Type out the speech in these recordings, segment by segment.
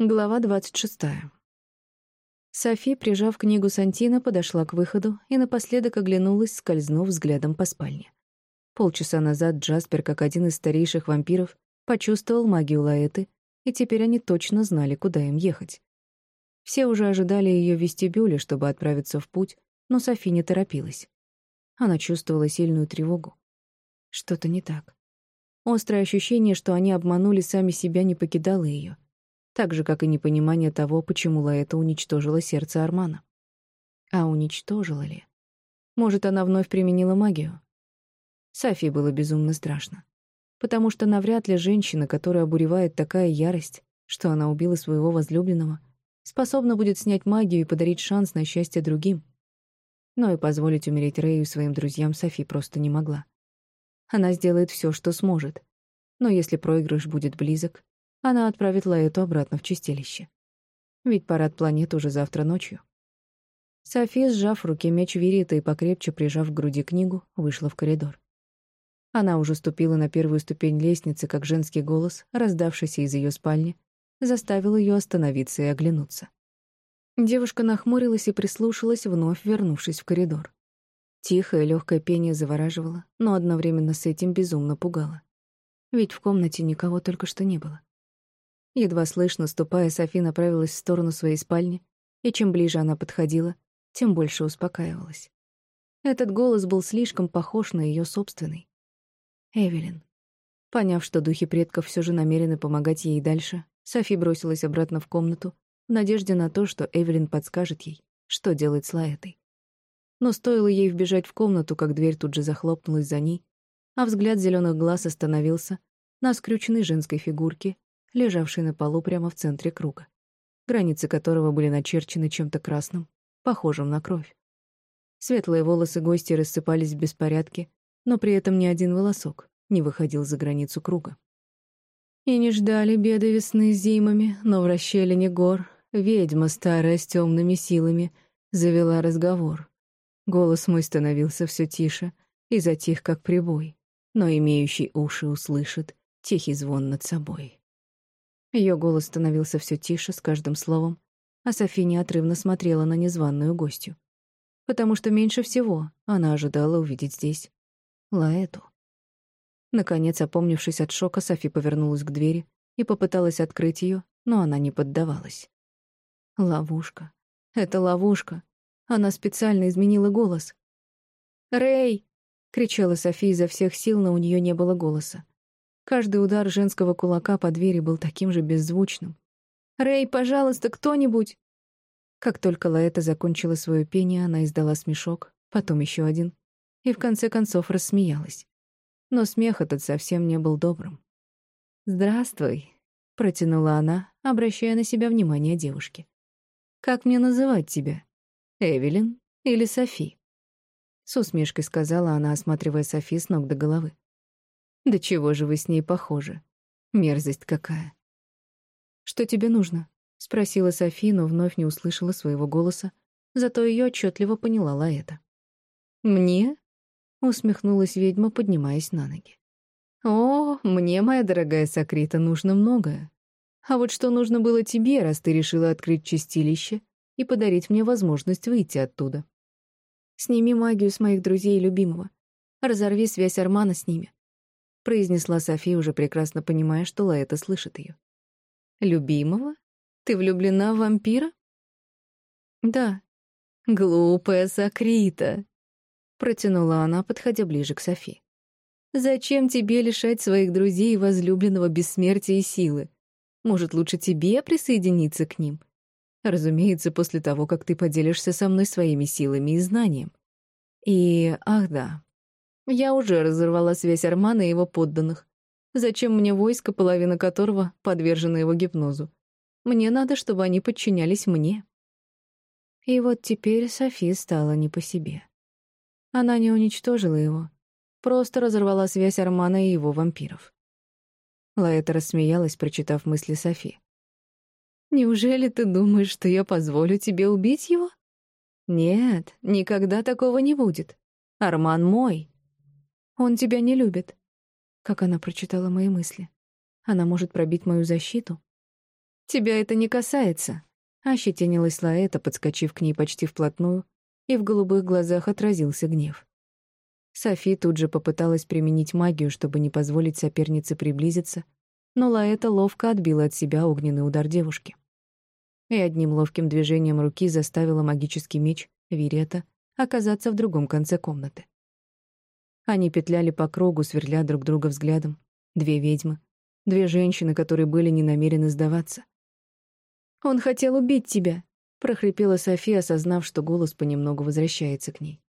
Глава 26. Софи, прижав книгу Сантина, подошла к выходу и напоследок оглянулась, скользнув взглядом по спальне. Полчаса назад Джаспер, как один из старейших вампиров, почувствовал магию Лаэты, и теперь они точно знали, куда им ехать. Все уже ожидали ее в вестибюле, чтобы отправиться в путь, но Софи не торопилась. Она чувствовала сильную тревогу. Что-то не так. Острое ощущение, что они обманули сами себя, не покидало ее так же, как и непонимание того, почему Лаэта уничтожила сердце Армана. А уничтожила ли? Может, она вновь применила магию? Софии было безумно страшно. Потому что навряд ли женщина, которая обуревает такая ярость, что она убила своего возлюбленного, способна будет снять магию и подарить шанс на счастье другим. Но и позволить умереть Рэю и своим друзьям Софи просто не могла. Она сделает все, что сможет. Но если проигрыш будет близок, она отправит Лаэту обратно в чистилище. Ведь парад планет уже завтра ночью. Софи, сжав в руке меч Вирита и покрепче прижав к груди книгу, вышла в коридор. Она уже ступила на первую ступень лестницы, как женский голос, раздавшийся из ее спальни, заставил ее остановиться и оглянуться. Девушка нахмурилась и прислушалась, вновь вернувшись в коридор. Тихое легкое пение завораживало, но одновременно с этим безумно пугало. Ведь в комнате никого только что не было. Едва слышно, ступая, Софи направилась в сторону своей спальни, и чем ближе она подходила, тем больше успокаивалась. Этот голос был слишком похож на ее собственный. Эвелин. Поняв, что духи предков все же намерены помогать ей дальше, Софи бросилась обратно в комнату в надежде на то, что Эвелин подскажет ей, что делать с Лаэтой. Но стоило ей вбежать в комнату, как дверь тут же захлопнулась за ней, а взгляд зеленых глаз остановился на скрюченной женской фигурке лежавший на полу прямо в центре круга, границы которого были начерчены чем-то красным, похожим на кровь. Светлые волосы гости рассыпались в беспорядке, но при этом ни один волосок не выходил за границу круга. И не ждали беды весны с зимами, но в расщелине гор ведьма старая с темными силами завела разговор. Голос мой становился все тише и затих, как прибой, но имеющий уши услышит тихий звон над собой. Ее голос становился все тише с каждым словом, а Софи неотрывно смотрела на незваную гостью. Потому что меньше всего она ожидала увидеть здесь Лаэту. Наконец, опомнившись от шока, Софи повернулась к двери и попыталась открыть ее, но она не поддавалась. Ловушка. Это ловушка. Она специально изменила голос. «Рэй!» — кричала Софи изо всех сил, но у нее не было голоса. Каждый удар женского кулака по двери был таким же беззвучным. «Рэй, пожалуйста, кто-нибудь!» Как только Лаэта закончила свое пение, она издала смешок, потом еще один, и в конце концов рассмеялась. Но смех этот совсем не был добрым. «Здравствуй», — протянула она, обращая на себя внимание девушки. «Как мне называть тебя? Эвелин или Софи?» С усмешкой сказала она, осматривая Софи с ног до головы. Да чего же вы с ней похожи? Мерзость какая. Что тебе нужно? спросила Софи, но вновь не услышала своего голоса, зато ее отчетливо поняла Лаэта. Мне? усмехнулась ведьма, поднимаясь на ноги. О, мне, моя дорогая Сокрита, нужно многое. А вот что нужно было тебе, раз ты решила открыть чистилище и подарить мне возможность выйти оттуда? Сними магию с моих друзей и любимого. Разорви связь Армана с ними произнесла София, уже прекрасно понимая, что Лаэта слышит ее. «Любимого? Ты влюблена в вампира?» «Да». «Глупая Сокрита», — протянула она, подходя ближе к Софи. «Зачем тебе лишать своих друзей и возлюбленного бессмертия и силы? Может, лучше тебе присоединиться к ним? Разумеется, после того, как ты поделишься со мной своими силами и знанием. И, ах да, я уже разорвала связь Армана и его подданных. Зачем мне войско, половина которого подвержена его гипнозу? Мне надо, чтобы они подчинялись мне. И вот теперь Софи стала не по себе. Она не уничтожила его, просто разорвала связь Армана и его вампиров. Лаэта рассмеялась, прочитав мысли Софи. «Неужели ты думаешь, что я позволю тебе убить его?» «Нет, никогда такого не будет. Арман мой, он тебя не любит. Как она прочитала мои мысли. Она может пробить мою защиту. «Тебя это не касается», — ощетинилась Лаэта, подскочив к ней почти вплотную, и в голубых глазах отразился гнев. Софи тут же попыталась применить магию, чтобы не позволить сопернице приблизиться, но Лаэта ловко отбила от себя огненный удар девушки. И одним ловким движением руки заставила магический меч, Вирета, оказаться в другом конце комнаты. Они петляли по кругу, сверля друг друга взглядом. Две ведьмы. Две женщины, которые были не намерены сдаваться. «Он хотел убить тебя», — прохрипела София, осознав, что голос понемногу возвращается к ней.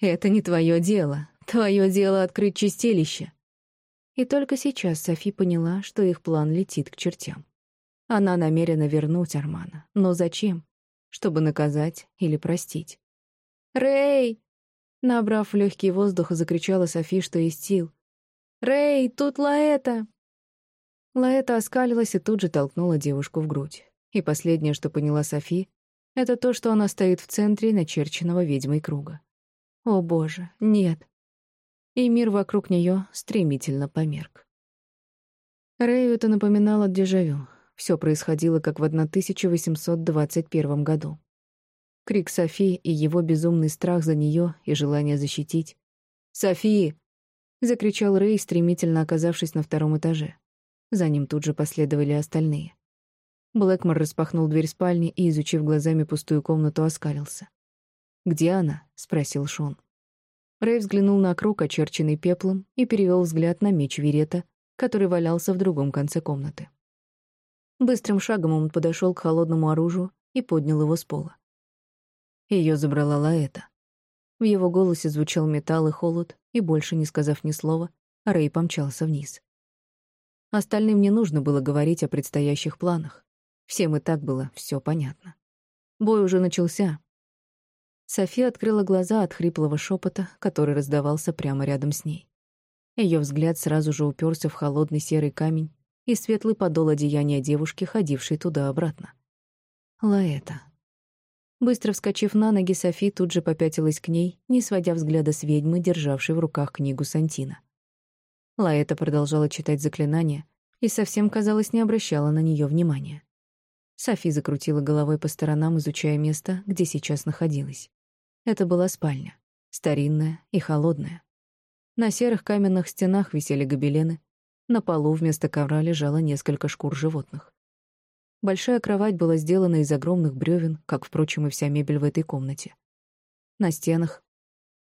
«Это не твое дело. Твое дело — открыть чистилище». И только сейчас Софи поняла, что их план летит к чертям. Она намерена вернуть Армана. Но зачем? Чтобы наказать или простить. «Рэй!» Набрав легкий воздух, закричала Софи, что есть сил. «Рэй, тут Лаэта!» Лаэта оскалилась и тут же толкнула девушку в грудь. И последнее, что поняла Софи, это то, что она стоит в центре начерченного ведьмой круга. О боже, нет. И мир вокруг нее стремительно померк. Рэю это напоминало дежавю. Все происходило, как в 1821 году. Крик Софи и его безумный страх за нее и желание защитить. «Софи!» — закричал Рэй, стремительно оказавшись на втором этаже. За ним тут же последовали остальные. Блэкмор распахнул дверь спальни и, изучив глазами пустую комнату, оскалился. «Где она?» — спросил Шон. Рэй взглянул на круг, очерченный пеплом, и перевел взгляд на меч Верета, который валялся в другом конце комнаты. Быстрым шагом он подошел к холодному оружию и поднял его с пола. Ее забрала Лаэта. В его голосе звучал металл и холод, и больше не сказав ни слова, Рэй помчался вниз. Остальным не нужно было говорить о предстоящих планах. Всем и так было все понятно. Бой уже начался. София открыла глаза от хриплого шепота, который раздавался прямо рядом с ней. Ее взгляд сразу же уперся в холодный серый камень и светлый подол одеяния девушки, ходившей туда-обратно. Лаэта. Быстро вскочив на ноги, Софи тут же попятилась к ней, не сводя взгляда с ведьмы, державшей в руках книгу Сантина. Лаэта продолжала читать заклинания и совсем, казалось, не обращала на нее внимания. Софи закрутила головой по сторонам, изучая место, где сейчас находилась. Это была спальня, старинная и холодная. На серых каменных стенах висели гобелены, на полу вместо ковра лежало несколько шкур животных. Большая кровать была сделана из огромных бревен, как, впрочем, и вся мебель в этой комнате. На стенах,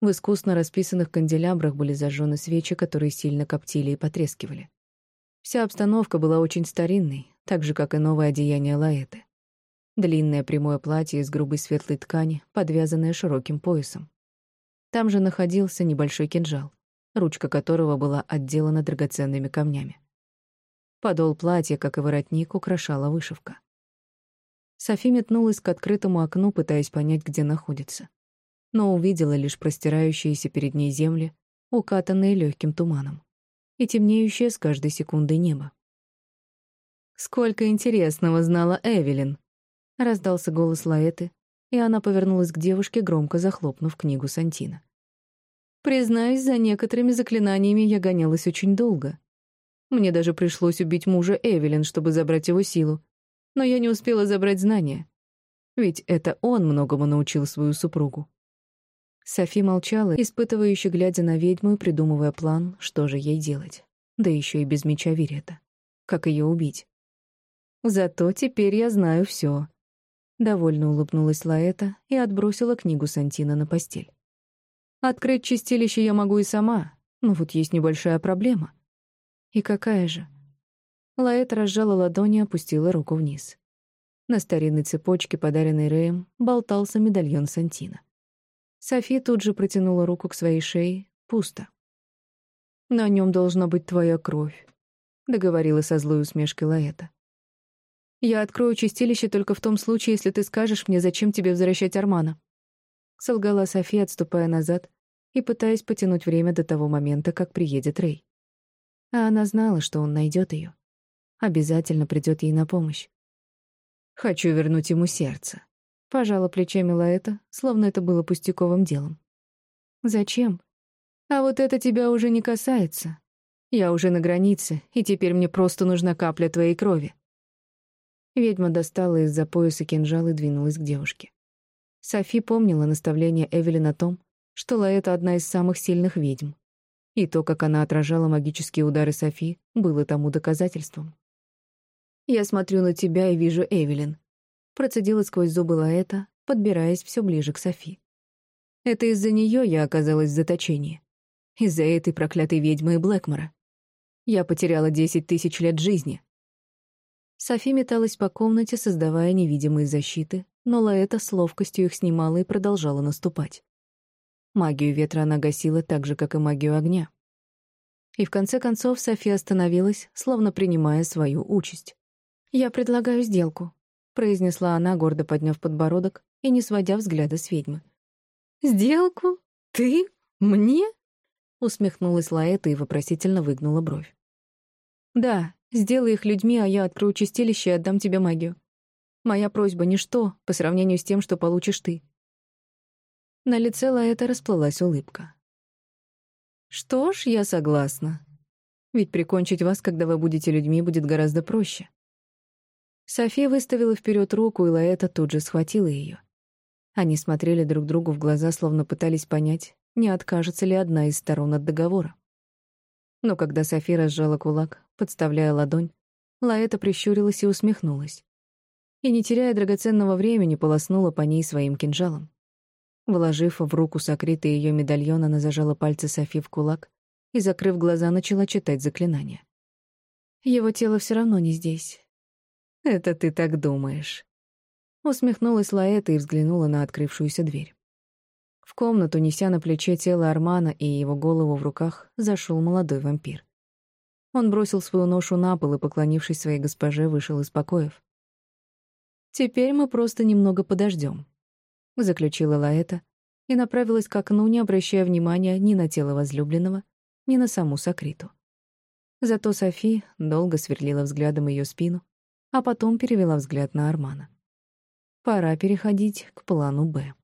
в искусно расписанных канделябрах были зажжены свечи, которые сильно коптили и потрескивали. Вся обстановка была очень старинной, так же, как и новое одеяние Лаэты. Длинное прямое платье из грубой светлой ткани, подвязанное широким поясом. Там же находился небольшой кинжал, ручка которого была отделана драгоценными камнями. Подол платья, как и воротник, украшала вышивка. Софи метнулась к открытому окну, пытаясь понять, где находится. Но увидела лишь простирающиеся перед ней земли, укатанные легким туманом, и темнеющее с каждой секундой небо. «Сколько интересного знала Эвелин!» — раздался голос Лаэты, и она повернулась к девушке, громко захлопнув книгу Сантина. «Признаюсь, за некоторыми заклинаниями я гонялась очень долго. Мне даже пришлось убить мужа Эвелин, чтобы забрать его силу. Но я не успела забрать знания. Ведь это он многому научил свою супругу. Софи молчала, испытывающе глядя на ведьму и придумывая план, что же ей делать. Да еще и без меча Вирета. Как ее убить? Зато теперь я знаю все. Довольно улыбнулась Лаэта и отбросила книгу Сантина на постель. Открыть чистилище я могу и сама, но вот есть небольшая проблема — и какая же? Лаэт разжала ладони и опустила руку вниз. На старинной цепочке, подаренной Рэем, болтался медальон Сантина. Софи тут же протянула руку к своей шее. Пусто. «На нем должна быть твоя кровь», — договорила со злой усмешкой Лаэта. «Я открою чистилище только в том случае, если ты скажешь мне, зачем тебе возвращать Армана». Солгала Софи, отступая назад и пытаясь потянуть время до того момента, как приедет Рэй. А она знала, что он найдет ее. Обязательно придет ей на помощь. «Хочу вернуть ему сердце», — пожала плечами Лаэта, словно это было пустяковым делом. «Зачем? А вот это тебя уже не касается. Я уже на границе, и теперь мне просто нужна капля твоей крови». Ведьма достала из-за пояса кинжал и двинулась к девушке. Софи помнила наставление Эвелин о том, что Лаэта одна из самых сильных ведьм. И то, как она отражала магические удары Софи, было тому доказательством. «Я смотрю на тебя и вижу Эвелин», — процедила сквозь зубы Лаэта, подбираясь все ближе к Софи. «Это из-за нее я оказалась в заточении. Из-за этой проклятой ведьмы и Блэкмора. Я потеряла десять тысяч лет жизни». Софи металась по комнате, создавая невидимые защиты, но Лаэта с ловкостью их снимала и продолжала наступать. Магию ветра она гасила так же, как и магию огня. И в конце концов София остановилась, словно принимая свою участь. «Я предлагаю сделку», — произнесла она, гордо подняв подбородок и не сводя взгляда с ведьмы. «Сделку? Ты? Мне?» — усмехнулась Лаэта и вопросительно выгнула бровь. «Да, сделай их людьми, а я открою чистилище и отдам тебе магию. Моя просьба — ничто по сравнению с тем, что получишь ты. На лице Лаэта расплылась улыбка. «Что ж, я согласна. Ведь прикончить вас, когда вы будете людьми, будет гораздо проще». София выставила вперед руку, и Лаэта тут же схватила ее. Они смотрели друг другу в глаза, словно пытались понять, не откажется ли одна из сторон от договора. Но когда София разжала кулак, подставляя ладонь, Лаэта прищурилась и усмехнулась. И, не теряя драгоценного времени, полоснула по ней своим кинжалом. Вложив в руку сокрытый ее медальон, она зажала пальцы Софи в кулак и, закрыв глаза, начала читать заклинание. «Его тело все равно не здесь». «Это ты так думаешь». Усмехнулась Лаэта и взглянула на открывшуюся дверь. В комнату, неся на плече тело Армана и его голову в руках, зашел молодой вампир. Он бросил свою ношу на пол и, поклонившись своей госпоже, вышел из покоев. «Теперь мы просто немного подождем», — заключила Лаэта и направилась к окну, не обращая внимания ни на тело возлюбленного, ни на саму Сокриту. Зато Софи долго сверлила взглядом ее спину, а потом перевела взгляд на Армана. Пора переходить к плану «Б».